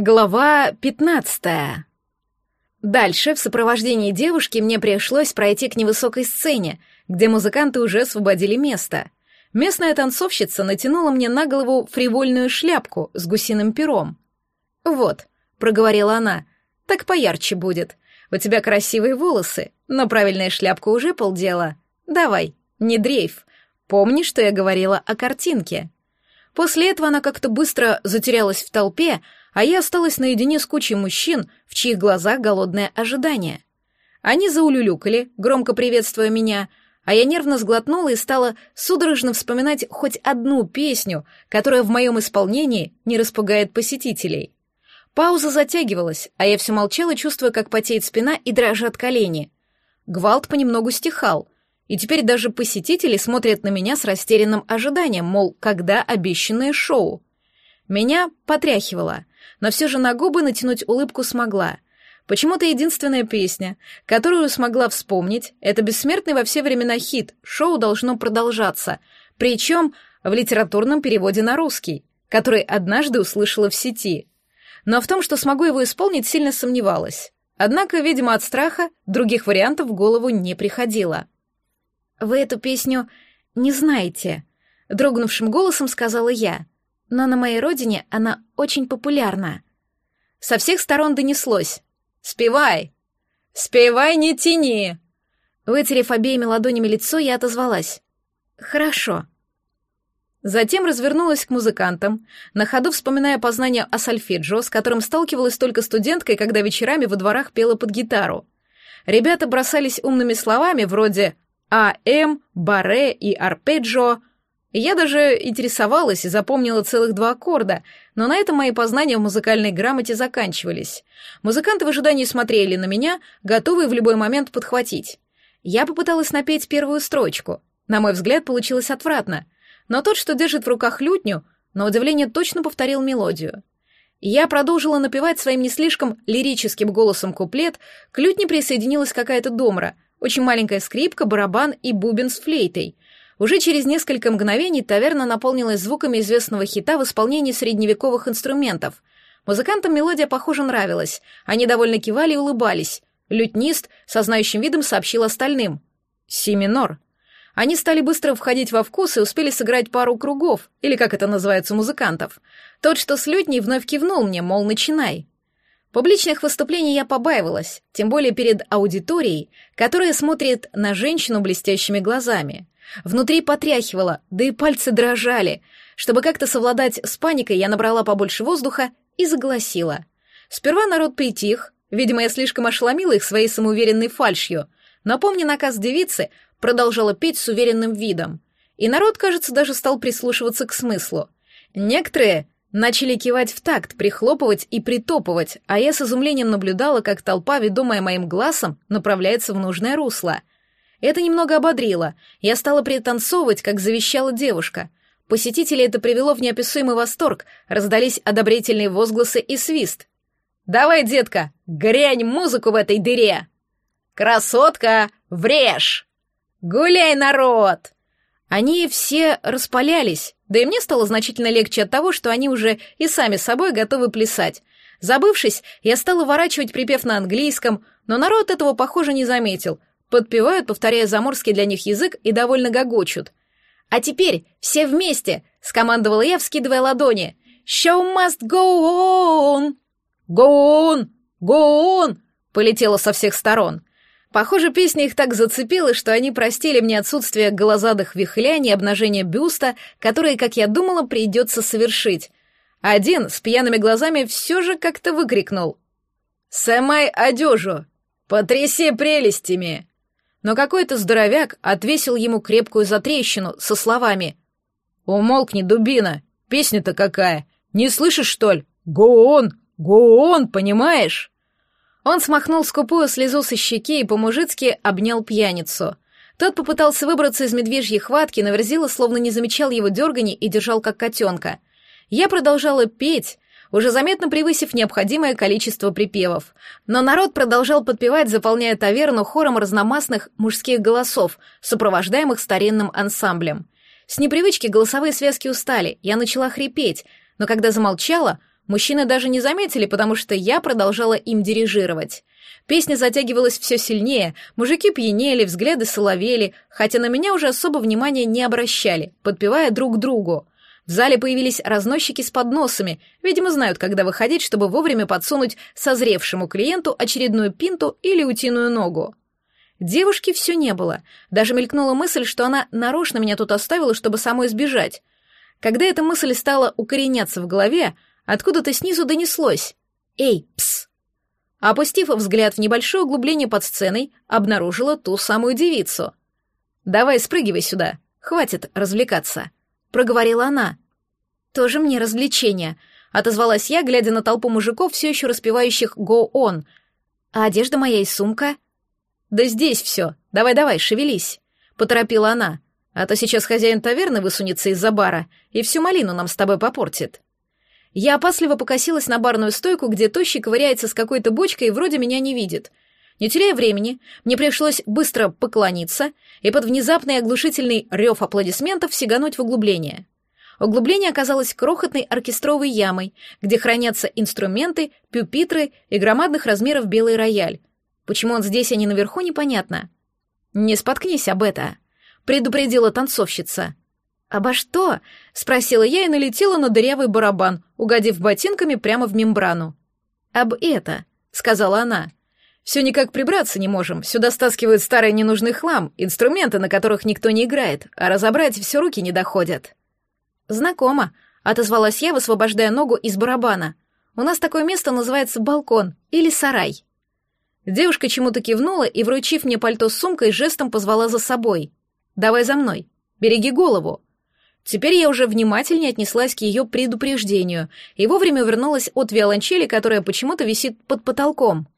Глава 15. Дальше, в сопровождении девушки, мне пришлось пройти к невысокой сцене, где музыканты уже освободили место. Местная танцовщица натянула мне на голову фривольную шляпку с гусиным пером. «Вот», — проговорила она, — «так поярче будет. У тебя красивые волосы, но правильная шляпка уже полдела. Давай, не дрейф. Помни, что я говорила о картинке». После этого она как-то быстро затерялась в толпе, а я осталась наедине с кучей мужчин, в чьих глазах голодное ожидание. Они заулюлюкали, громко приветствуя меня, а я нервно сглотнула и стала судорожно вспоминать хоть одну песню, которая в моем исполнении не распугает посетителей. Пауза затягивалась, а я все молчала, чувствуя, как потеет спина и дрожат колени. Гвалт понемногу стихал, и теперь даже посетители смотрят на меня с растерянным ожиданием, мол, когда обещанное шоу. Меня потряхивало но все же на губы натянуть улыбку смогла. Почему-то единственная песня, которую смогла вспомнить, это бессмертный во все времена хит «Шоу должно продолжаться», причем в литературном переводе на русский, который однажды услышала в сети. Но в том, что смогу его исполнить, сильно сомневалась. Однако, видимо, от страха других вариантов в голову не приходило. «Вы эту песню не знаете», — дрогнувшим голосом сказала я — но на моей родине она очень популярна. Со всех сторон донеслось. «Спевай! Спевай, не тяни!» Вытерев обеими ладонями лицо, я отозвалась. «Хорошо». Затем развернулась к музыкантам, на ходу вспоминая познания о сольфеджио, с которым сталкивалась только студенткой, когда вечерами во дворах пела под гитару. Ребята бросались умными словами вроде «АМ», «баре» и «арпеджио», я даже интересовалась и запомнила целых два аккорда, но на этом мои познания в музыкальной грамоте заканчивались. Музыканты в ожидании смотрели на меня, готовые в любой момент подхватить. Я попыталась напеть первую строчку. На мой взгляд, получилось отвратно. Но тот, что держит в руках лютню, на удивление точно повторил мелодию. Я продолжила напевать своим не слишком лирическим голосом куплет, к лютне присоединилась какая-то домра, очень маленькая скрипка, барабан и бубен с флейтой — уже через несколько мгновений таверна наполнилась звуками известного хита в исполнении средневековых инструментов. Музыкантам мелодия, похоже, нравилась. Они довольно кивали и улыбались. Лютнист со знающим видом сообщил остальным. «Си минор». Они стали быстро входить во вкус и успели сыграть пару кругов, или как это называется у музыкантов. Тот, что с лютней, вновь кивнул мне, мол, начинай. Публичных выступлений я побаивалась, тем более перед аудиторией, которая смотрит на женщину блестящими глазами. Внутри потряхивало, да и пальцы дрожали. Чтобы как-то совладать с паникой, я набрала побольше воздуха и загласила. Сперва народ притих, видимо, я слишком ошеломила их своей самоуверенной фальшью, но, помня наказ девицы, продолжала петь с уверенным видом. И народ, кажется, даже стал прислушиваться к смыслу. Некоторые начали кивать в такт, прихлопывать и притопывать, а я с изумлением наблюдала, как толпа, ведомая моим глазом, направляется в нужное русло — это немного ободрило. Я стала пританцовывать, как завещала девушка. Посетителей это привело в неописуемый восторг, раздались одобрительные возгласы и свист. «Давай, детка, грянь музыку в этой дыре!» «Красотка, врежь!» «Гуляй, народ!» Они все распалялись, да и мне стало значительно легче от того, что они уже и сами собой готовы плясать. Забывшись, я стала ворачивать припев на английском, но народ этого, похоже, не заметил, Подпевают, повторяя заморский для них язык, и довольно гогочут. «А теперь все вместе!» — скомандовала я, вскидывая ладони. «Show must go on!» «Go on! Go on!» — полетело со всех сторон. Похоже, песня их так зацепила, что они простили мне отсутствие голозадых вихляний и обнажения бюста, которые, как я думала, придется совершить. Один с пьяными глазами все же как-то выкрикнул. «Сэмай одежу! Потряси прелестями!» но какой-то здоровяк отвесил ему крепкую затрещину со словами «Умолкни, дубина, песня-то какая, не слышишь, что ли? Го-он, го-он, понимаешь?» Он смахнул скупую слезу со щеки и по-мужицки обнял пьяницу. Тот попытался выбраться из медвежьей хватки, но Верзила словно не замечал его дерганий и держал как котенка. Я продолжала петь, уже заметно превысив необходимое количество припевов. Но народ продолжал подпевать, заполняя таверну хором разномастных мужских голосов, сопровождаемых старинным ансамблем. С непривычки голосовые связки устали, я начала хрипеть, но когда замолчала, Мужчины даже не заметили, потому что я продолжала им дирижировать. Песня затягивалась все сильнее, мужики пьянели, взгляды соловели, хотя на меня уже особо внимания не обращали, подпевая друг другу. В зале появились разносчики с подносами, видимо, знают, когда выходить, чтобы вовремя подсунуть созревшему клиенту очередную пинту или утиную ногу. Девушки все не было. Даже мелькнула мысль, что она нарочно меня тут оставила, чтобы самой сбежать. Когда эта мысль стала укореняться в голове, откуда-то снизу донеслось «Эй, пс!». Опустив взгляд в небольшое углубление под сценой, обнаружила ту самую девицу. «Давай спрыгивай сюда, хватит развлекаться», — проговорила она. «Тоже мне развлечение», — отозвалась я, глядя на толпу мужиков, все еще распевающих «Go on». «А одежда моя и сумка?» «Да здесь все. Давай-давай, шевелись», — поторопила она. «А то сейчас хозяин таверны высунется из-за бара и всю малину нам с тобой попортит». Я опасливо покосилась на барную стойку, где тощий ковыряется с какой-то бочкой и вроде меня не видит — не теряя времени, мне пришлось быстро поклониться и под внезапный оглушительный рев аплодисментов сигануть в углубление. Углубление оказалось крохотной оркестровой ямой, где хранятся инструменты, пюпитры и громадных размеров белый рояль. Почему он здесь, а не наверху, непонятно. «Не споткнись об это», — предупредила танцовщица. «Обо что?» — спросила я и налетела на дырявый барабан, угодив ботинками прямо в мембрану. «Об это», — сказала она. Все никак прибраться не можем. Сюда стаскивают старый ненужный хлам, инструменты, на которых никто не играет, а разобрать все руки не доходят. Знакомо, отозвалась я, высвобождая ногу из барабана. У нас такое место называется балкон или сарай. Девушка чему-то кивнула и, вручив мне пальто с сумкой, жестом позвала за собой. «Давай за мной. Береги голову». Теперь я уже внимательнее отнеслась к ее предупреждению и вовремя вернулась от виолончели, которая почему-то висит под потолком.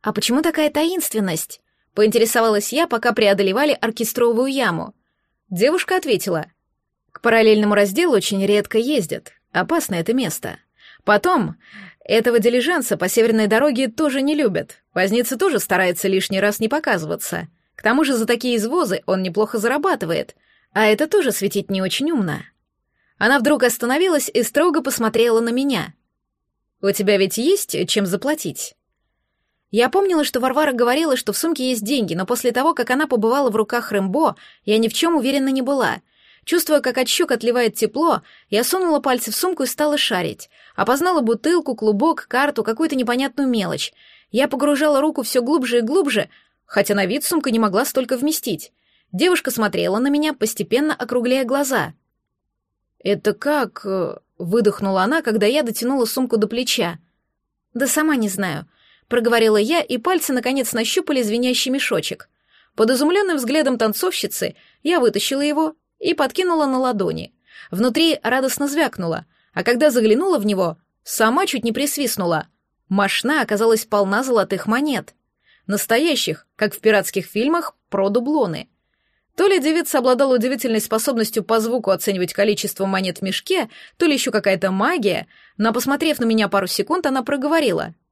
«А почему такая таинственность?» — поинтересовалась я, пока преодолевали оркестровую яму. Девушка ответила. «К параллельному разделу очень редко ездят. Опасно это место. Потом, этого дилижанса по северной дороге тоже не любят. Возница тоже старается лишний раз не показываться. К тому же за такие извозы он неплохо зарабатывает, а это тоже светить не очень умно». Она вдруг остановилась и строго посмотрела на меня. «У тебя ведь есть чем заплатить?» Я помнила, что Варвара говорила, что в сумке есть деньги, но после того, как она побывала в руках Рэмбо, я ни в чем уверена не была. Чувствуя, как от щек отливает тепло, я сунула пальцы в сумку и стала шарить. Опознала бутылку, клубок, карту, какую-то непонятную мелочь. Я погружала руку все глубже и глубже, хотя на вид сумка не могла столько вместить. Девушка смотрела на меня, постепенно округляя глаза. «Это как...» э, — выдохнула она, когда я дотянула сумку до плеча. «Да сама не знаю», проговорила я, и пальцы наконец нащупали звенящий мешочек. Под изумленным взглядом танцовщицы я вытащила его и подкинула на ладони. Внутри радостно звякнула, а когда заглянула в него, сама чуть не присвистнула. Машна оказалась полна золотых монет. Настоящих, как в пиратских фильмах, про дублоны. То ли девица обладала удивительной способностью по звуку оценивать количество монет в мешке, то ли еще какая-то магия, но, посмотрев на меня пару секунд, она проговорила —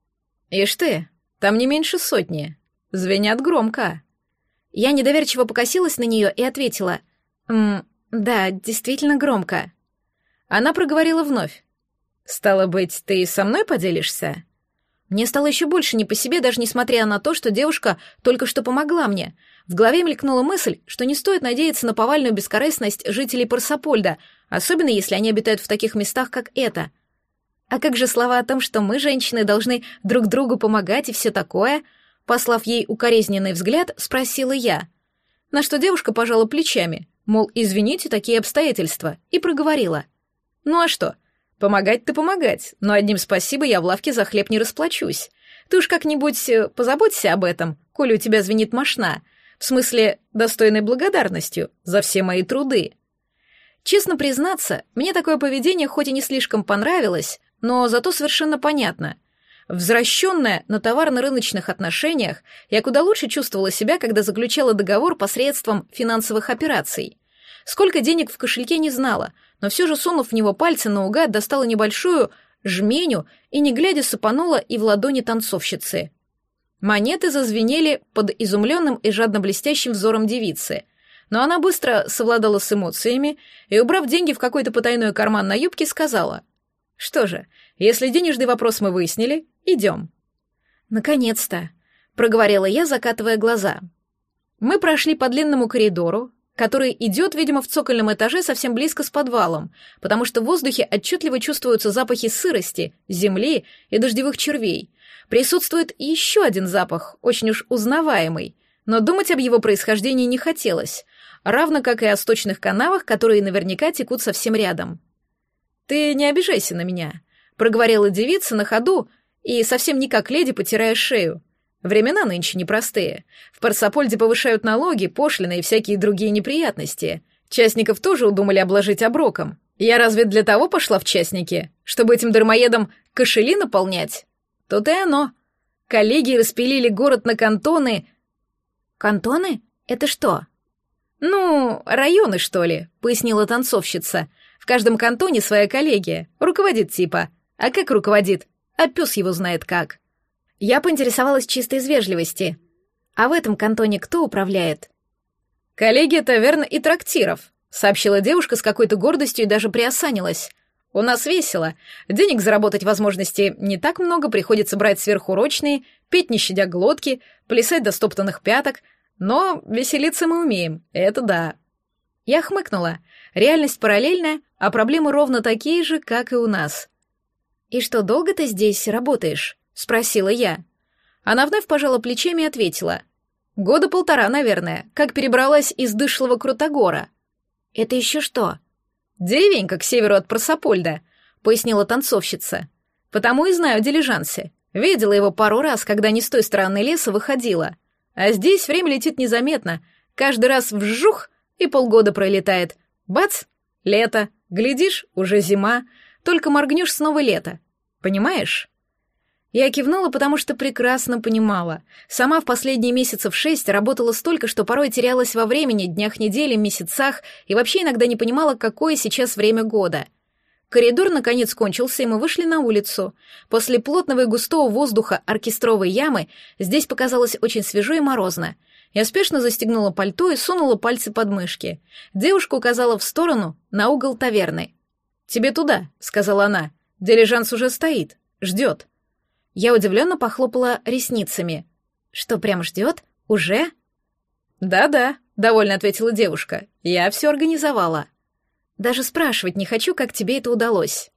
«Ишь ты, там не меньше сотни. Звенят громко». Я недоверчиво покосилась на нее и ответила. «М, да, действительно громко». Она проговорила вновь. «Стало быть, ты со мной поделишься?» Мне стало еще больше не по себе, даже несмотря на то, что девушка только что помогла мне. В голове мелькнула мысль, что не стоит надеяться на повальную бескорыстность жителей Парсапольда, особенно если они обитают в таких местах, как это — а как же слова о том, что мы, женщины, должны друг другу помогать и все такое? Послав ей укоризненный взгляд, спросила я. На что девушка пожала плечами, мол, извините, такие обстоятельства, и проговорила. Ну а что? Помогать-то помогать, но одним спасибо я в лавке за хлеб не расплачусь. Ты уж как-нибудь э, позаботься об этом, коли у тебя звенит мошна. В смысле, достойной благодарностью за все мои труды. Честно признаться, мне такое поведение хоть и не слишком понравилось, но зато совершенно понятно. Возвращенная на товарно-рыночных отношениях, я куда лучше чувствовала себя, когда заключала договор посредством финансовых операций. Сколько денег в кошельке не знала, но все же, сунув в него пальцы наугад, достала небольшую жменю и, не глядя, сыпанула и в ладони танцовщицы. Монеты зазвенели под изумленным и жадно блестящим взором девицы, но она быстро совладала с эмоциями и, убрав деньги в какой-то потайной карман на юбке, сказала — Что же, если денежный вопрос мы выяснили, идем. Наконец-то, проговорила я, закатывая глаза. Мы прошли по длинному коридору, который идет, видимо, в цокольном этаже совсем близко с подвалом, потому что в воздухе отчетливо чувствуются запахи сырости, земли и дождевых червей. Присутствует еще один запах, очень уж узнаваемый, но думать об его происхождении не хотелось, равно как и о сточных канавах, которые наверняка текут совсем рядом. «Ты не обижайся на меня», — проговорила девица на ходу и совсем не как леди, потирая шею. Времена нынче непростые. В Парсапольде повышают налоги, пошлины и всякие другие неприятности. Частников тоже удумали обложить оброком. Я разве для того пошла в частники, чтобы этим дармоедам кошели наполнять? То-то и оно. Коллеги распилили город на кантоны. Кантоны? Это что? Ну, районы, что ли, пояснила танцовщица. В каждом кантоне своя коллегия. Руководит типа. А как руководит? А пес его знает как. Я поинтересовалась чисто из вежливости. А в этом кантоне кто управляет? Коллегия таверн и трактиров, сообщила девушка с какой-то гордостью и даже приосанилась. У нас весело. Денег заработать возможности не так много, приходится брать сверхурочные, петь не щадя глотки, плясать до стоптанных пяток, но веселиться мы умеем, это да. Я хмыкнула. Реальность параллельная, а проблемы ровно такие же, как и у нас. «И что, долго ты здесь работаешь?» — спросила я. Она вновь пожала плечами и ответила. «Года полтора, наверное, как перебралась из дышлого Крутогора». «Это еще что?» «Деревенька к северу от Просопольда», — пояснила танцовщица. «Потому и знаю дилижансе. Видела его пару раз, когда не с той стороны леса выходила. А здесь время летит незаметно. Каждый раз вжух, и полгода пролетает. Бац! Лето. Глядишь, уже зима. Только моргнешь снова лето. Понимаешь?» Я кивнула, потому что прекрасно понимала. Сама в последние месяцев шесть работала столько, что порой терялась во времени, днях недели, месяцах, и вообще иногда не понимала, какое сейчас время года. Коридор наконец кончился, и мы вышли на улицу. После плотного и густого воздуха оркестровой ямы здесь показалось очень свежо и морозно. Я спешно застегнула пальто и сунула пальцы под мышки. Девушка указала в сторону, на угол таверны. «Тебе туда», — сказала она. «Дилижанс уже стоит, ждет». Я удивленно похлопала ресницами. «Что, прям ждет? Уже?» «Да-да», — довольно ответила девушка. «Я все организовала». «Даже спрашивать не хочу, как тебе это удалось».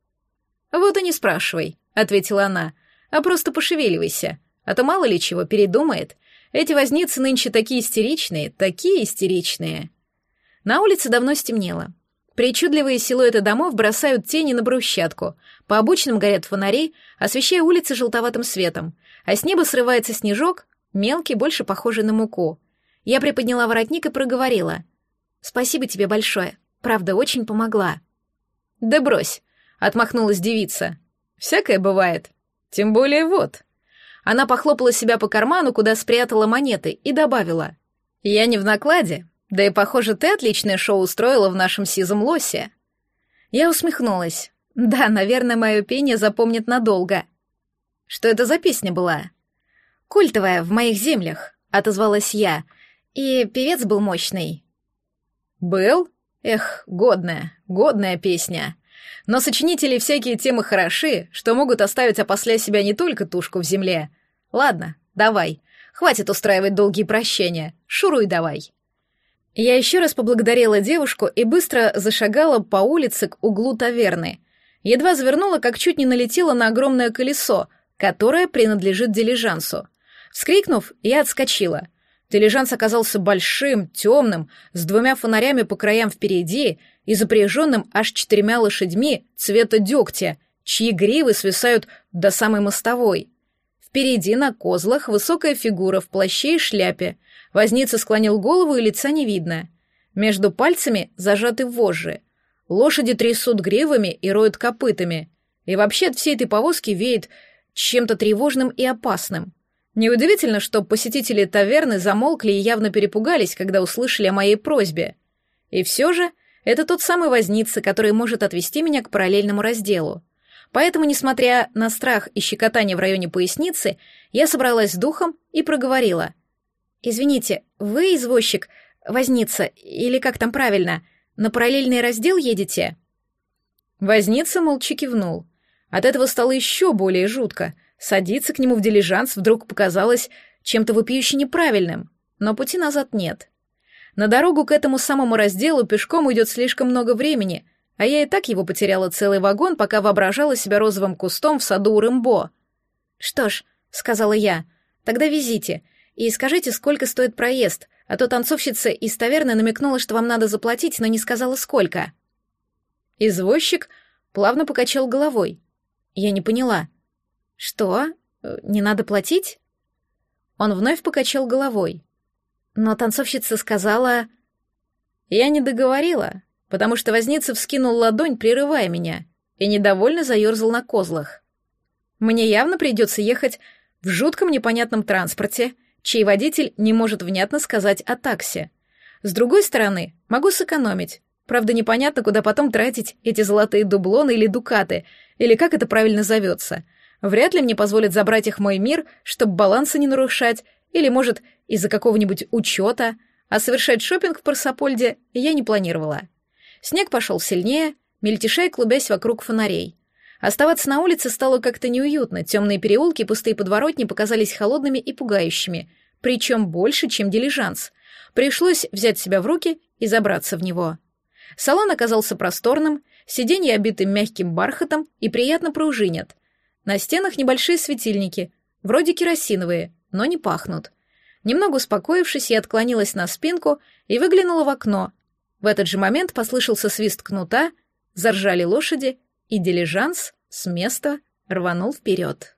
«Вот и не спрашивай», — ответила она, «а просто пошевеливайся, а то мало ли чего передумает. Эти возницы нынче такие истеричные, такие истеричные». На улице давно стемнело. Причудливые силуэты домов бросают тени на брусчатку. По обочинам горят фонари, освещая улицы желтоватым светом, а с неба срывается снежок, мелкий, больше похожий на муку. Я приподняла воротник и проговорила. «Спасибо тебе большое. Правда, очень помогла». «Да брось», — отмахнулась девица. «Всякое бывает. Тем более вот». Она похлопала себя по карману, куда спрятала монеты, и добавила. «Я не в накладе, да и, похоже, ты отличное шоу устроила в нашем сизом лосе. Я усмехнулась. Да, наверное, мое пение запомнит надолго. Что это за песня была? Культовая, в моих землях, отозвалась я. И певец был мощный. Был? Эх, годная, годная песня. Но сочинители всякие темы хороши, что могут оставить опосля себя не только тушку в земле. Ладно, давай. Хватит устраивать долгие прощения. Шуруй давай. Я еще раз поблагодарила девушку и быстро зашагала по улице к углу таверны. Едва завернула, как чуть не налетела на огромное колесо, которое принадлежит дилижансу. Вскрикнув, я отскочила. Дилижанс оказался большим, темным, с двумя фонарями по краям впереди и запряженным аж четырьмя лошадьми цвета дегтя, чьи гривы свисают до самой мостовой. Впереди на козлах высокая фигура в плаще и шляпе — Возница склонил голову, и лица не видно. Между пальцами зажаты вожжи. Лошади трясут гривами и роют копытами. И вообще от всей этой повозки веет чем-то тревожным и опасным. Неудивительно, что посетители таверны замолкли и явно перепугались, когда услышали о моей просьбе. И все же это тот самый возница, который может отвести меня к параллельному разделу. Поэтому, несмотря на страх и щекотание в районе поясницы, я собралась с духом и проговорила. «Извините, вы извозчик, возница, или как там правильно, на параллельный раздел едете?» Возница молча кивнул. От этого стало еще более жутко. Садиться к нему в дилижанс вдруг показалось чем-то вопиюще неправильным, но пути назад нет. На дорогу к этому самому разделу пешком уйдет слишком много времени, а я и так его потеряла целый вагон, пока воображала себя розовым кустом в саду у Рымбо. «Что ж», — сказала я, — «тогда везите, и скажите, сколько стоит проезд, а то танцовщица из таверны намекнула, что вам надо заплатить, но не сказала, сколько». Извозчик плавно покачал головой. Я не поняла. «Что? Не надо платить?» Он вновь покачал головой. Но танцовщица сказала... Я не договорила, потому что Возницев вскинул ладонь, прерывая меня, и недовольно заерзал на козлах. Мне явно придется ехать в жутком непонятном транспорте, чей водитель не может внятно сказать о таксе. С другой стороны, могу сэкономить. Правда, непонятно, куда потом тратить эти золотые дублоны или дукаты, или как это правильно зовется. Вряд ли мне позволят забрать их в мой мир, чтобы баланса не нарушать, или, может, из-за какого-нибудь учета, а совершать шопинг в Парсапольде я не планировала. Снег пошел сильнее, мельтешая клубясь вокруг фонарей. Оставаться на улице стало как-то неуютно, темные переулки и пустые подворотни показались холодными и пугающими, причем больше, чем дилижанс. Пришлось взять себя в руки и забраться в него. Салон оказался просторным, сиденья обиты мягким бархатом и приятно пружинят. На стенах небольшие светильники, вроде керосиновые, но не пахнут. Немного успокоившись, я отклонилась на спинку и выглянула в окно. В этот же момент послышался свист кнута, заржали лошади, и дилижанс с места рванул вперед.